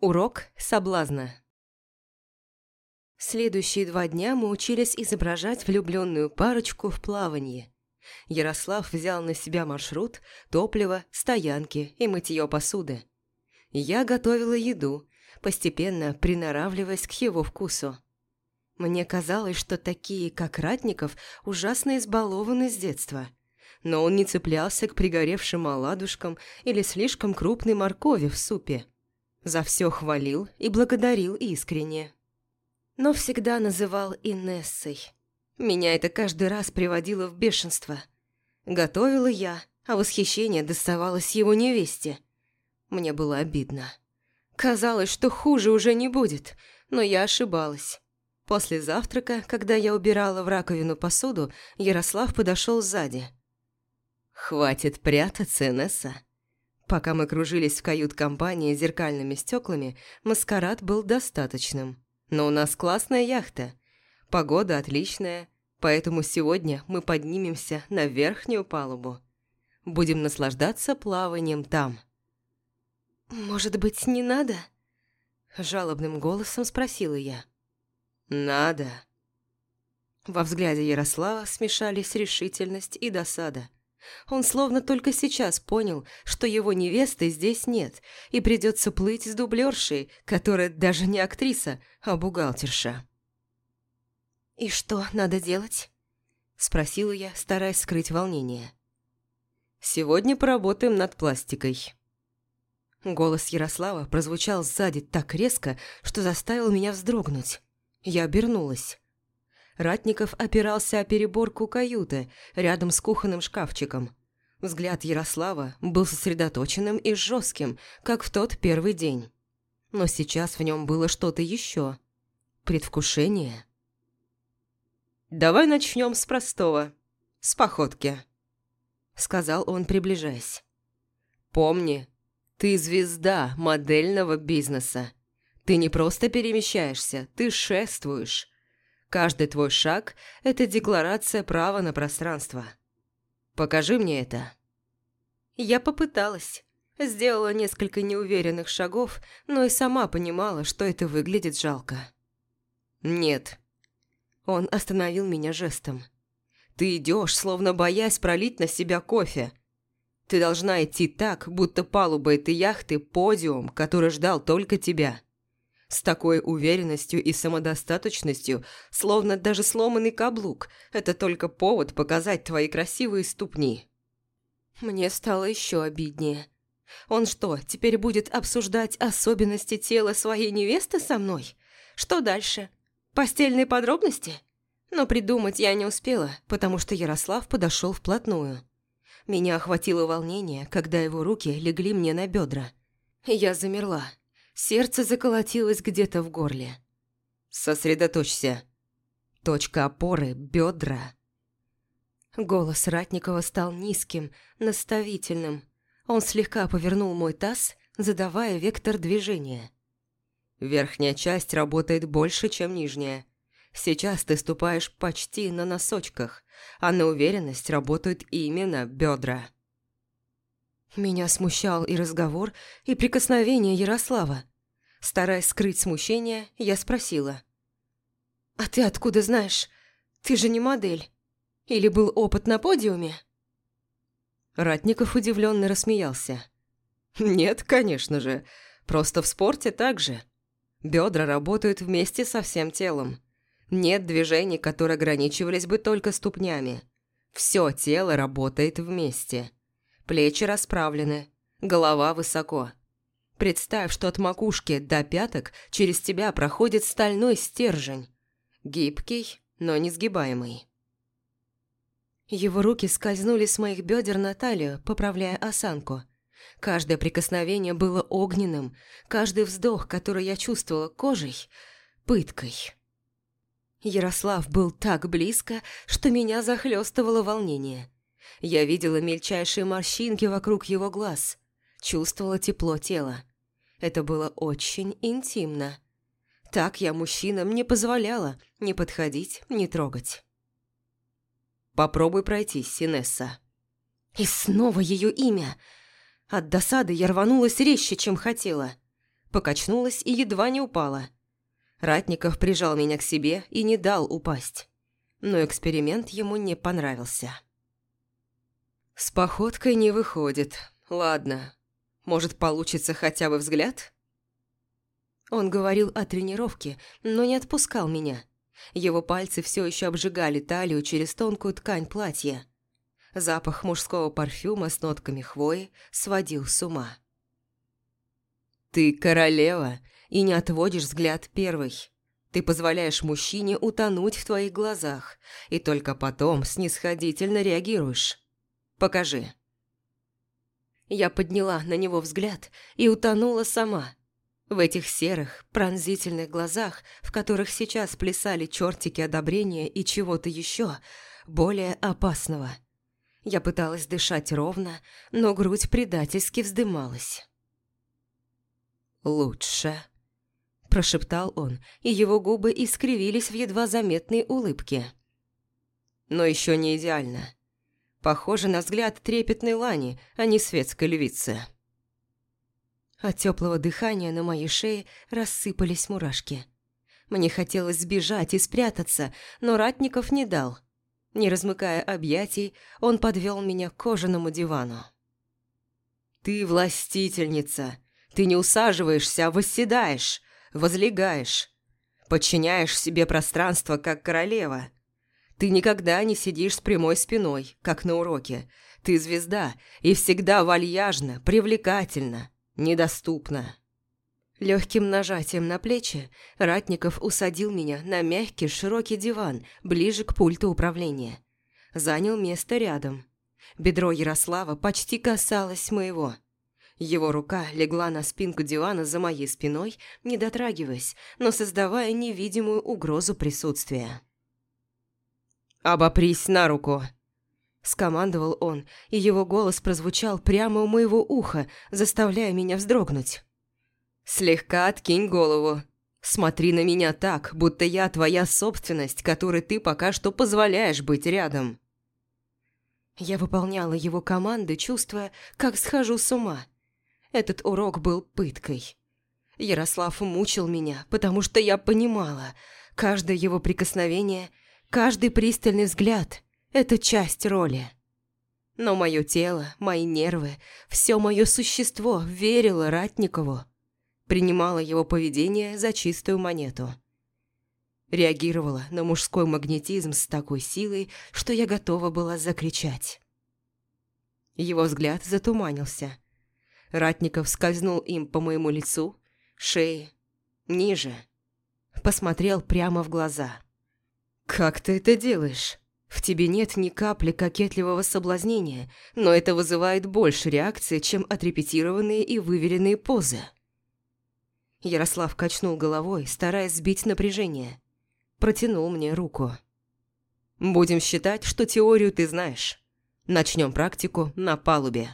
Урок соблазна. Следующие два дня мы учились изображать влюбленную парочку в плавании. Ярослав взял на себя маршрут, топливо, стоянки и мытье посуды. Я готовила еду, постепенно приноравливаясь к его вкусу. Мне казалось, что такие, как Ратников, ужасно избалованы с детства. Но он не цеплялся к пригоревшим оладушкам или слишком крупной моркови в супе. За все хвалил и благодарил искренне. Но всегда называл Инессой. Меня это каждый раз приводило в бешенство. Готовила я, а восхищение доставалось его невесте. Мне было обидно. Казалось, что хуже уже не будет, но я ошибалась. После завтрака, когда я убирала в раковину посуду, Ярослав подошел сзади. «Хватит прятаться, Инесса. Пока мы кружились в кают-компании зеркальными стеклами, маскарад был достаточным. Но у нас классная яхта. Погода отличная, поэтому сегодня мы поднимемся на верхнюю палубу. Будем наслаждаться плаванием там. «Может быть, не надо?» Жалобным голосом спросила я. «Надо». Во взгляде Ярослава смешались решительность и досада. Он словно только сейчас понял, что его невесты здесь нет, и придется плыть с дублершей, которая даже не актриса, а бухгалтерша. «И что надо делать?» – спросила я, стараясь скрыть волнение. «Сегодня поработаем над пластикой». Голос Ярослава прозвучал сзади так резко, что заставил меня вздрогнуть. Я обернулась. Ратников опирался о переборку каюты, рядом с кухонным шкафчиком. Взгляд Ярослава был сосредоточенным и жестким, как в тот первый день. Но сейчас в нем было что-то еще. Предвкушение. «Давай начнем с простого. С походки», — сказал он, приближаясь. «Помни, ты звезда модельного бизнеса. Ты не просто перемещаешься, ты шествуешь. Каждый твой шаг – это декларация права на пространство. Покажи мне это». Я попыталась. Сделала несколько неуверенных шагов, но и сама понимала, что это выглядит жалко. «Нет». Он остановил меня жестом. «Ты идешь, словно боясь пролить на себя кофе. Ты должна идти так, будто палуба этой яхты – подиум, который ждал только тебя. С такой уверенностью и самодостаточностью, словно даже сломанный каблук, это только повод показать твои красивые ступни. Мне стало еще обиднее. Он что, теперь будет обсуждать особенности тела своей невесты со мной? Что дальше? Постельные подробности? Но придумать я не успела, потому что Ярослав подошел вплотную. Меня охватило волнение, когда его руки легли мне на бедра. Я замерла. Сердце заколотилось где-то в горле. «Сосредоточься. Точка опоры – бедра». Голос Ратникова стал низким, наставительным. Он слегка повернул мой таз, задавая вектор движения. «Верхняя часть работает больше, чем нижняя. Сейчас ты ступаешь почти на носочках, а на уверенность работают именно бедра». Меня смущал и разговор, и прикосновение Ярослава. Стараясь скрыть смущение, я спросила. «А ты откуда знаешь? Ты же не модель. Или был опыт на подиуме?» Ратников удивленно рассмеялся. «Нет, конечно же. Просто в спорте так же. Бедра работают вместе со всем телом. Нет движений, которые ограничивались бы только ступнями. Все тело работает вместе. Плечи расправлены, голова высоко. Представь, что от макушки до пяток через тебя проходит стальной стержень. Гибкий, но не сгибаемый. Его руки скользнули с моих бедер на талию, поправляя осанку. Каждое прикосновение было огненным, каждый вздох, который я чувствовала кожей, пыткой. Ярослав был так близко, что меня захлестывало волнение. Я видела мельчайшие морщинки вокруг его глаз, чувствовала тепло тела. Это было очень интимно. Так я мужчинам не позволяла ни подходить, ни трогать. «Попробуй пройти, Синесса». И снова ее имя. От досады я рванулась резче, чем хотела. покачнулась и едва не упала. Ратников прижал меня к себе и не дал упасть. Но эксперимент ему не понравился. «С походкой не выходит. Ладно. Может, получится хотя бы взгляд?» Он говорил о тренировке, но не отпускал меня. Его пальцы все еще обжигали талию через тонкую ткань платья. Запах мужского парфюма с нотками хвои сводил с ума. «Ты королева и не отводишь взгляд первый. Ты позволяешь мужчине утонуть в твоих глазах и только потом снисходительно реагируешь. Покажи». Я подняла на него взгляд и утонула сама – в этих серых, пронзительных глазах, в которых сейчас плясали чертики одобрения и чего-то еще, более опасного. Я пыталась дышать ровно, но грудь предательски вздымалась. «Лучше», – прошептал он, и его губы искривились в едва заметной улыбке. «Но еще не идеально. Похоже на взгляд трепетной лани, а не светской львицы». От теплого дыхания на моей шее рассыпались мурашки. Мне хотелось сбежать и спрятаться, но Ратников не дал. Не размыкая объятий, он подвел меня к кожаному дивану. «Ты властительница. Ты не усаживаешься, а восседаешь, возлегаешь. Подчиняешь себе пространство, как королева. Ты никогда не сидишь с прямой спиной, как на уроке. Ты звезда и всегда вальяжна, привлекательна, недоступно. Легким нажатием на плечи Ратников усадил меня на мягкий широкий диван ближе к пульту управления. Занял место рядом. Бедро Ярослава почти касалось моего. Его рука легла на спинку дивана за моей спиной, не дотрагиваясь, но создавая невидимую угрозу присутствия. «Обопрись на руку!» Скомандовал он, и его голос прозвучал прямо у моего уха, заставляя меня вздрогнуть. «Слегка откинь голову. Смотри на меня так, будто я твоя собственность, которой ты пока что позволяешь быть рядом». Я выполняла его команды, чувствуя, как схожу с ума. Этот урок был пыткой. Ярослав мучил меня, потому что я понимала, каждое его прикосновение, каждый пристальный взгляд – это часть роли. Но мое тело, мои нервы, все мое существо верило Ратникову, принимало его поведение за чистую монету. Реагировала на мужской магнетизм с такой силой, что я готова была закричать. Его взгляд затуманился. Ратников скользнул им по моему лицу, шее, ниже. Посмотрел прямо в глаза. «Как ты это делаешь?» В тебе нет ни капли кокетливого соблазнения, но это вызывает больше реакции, чем отрепетированные и выверенные позы. Ярослав качнул головой, стараясь сбить напряжение. Протянул мне руку. «Будем считать, что теорию ты знаешь. Начнем практику на палубе».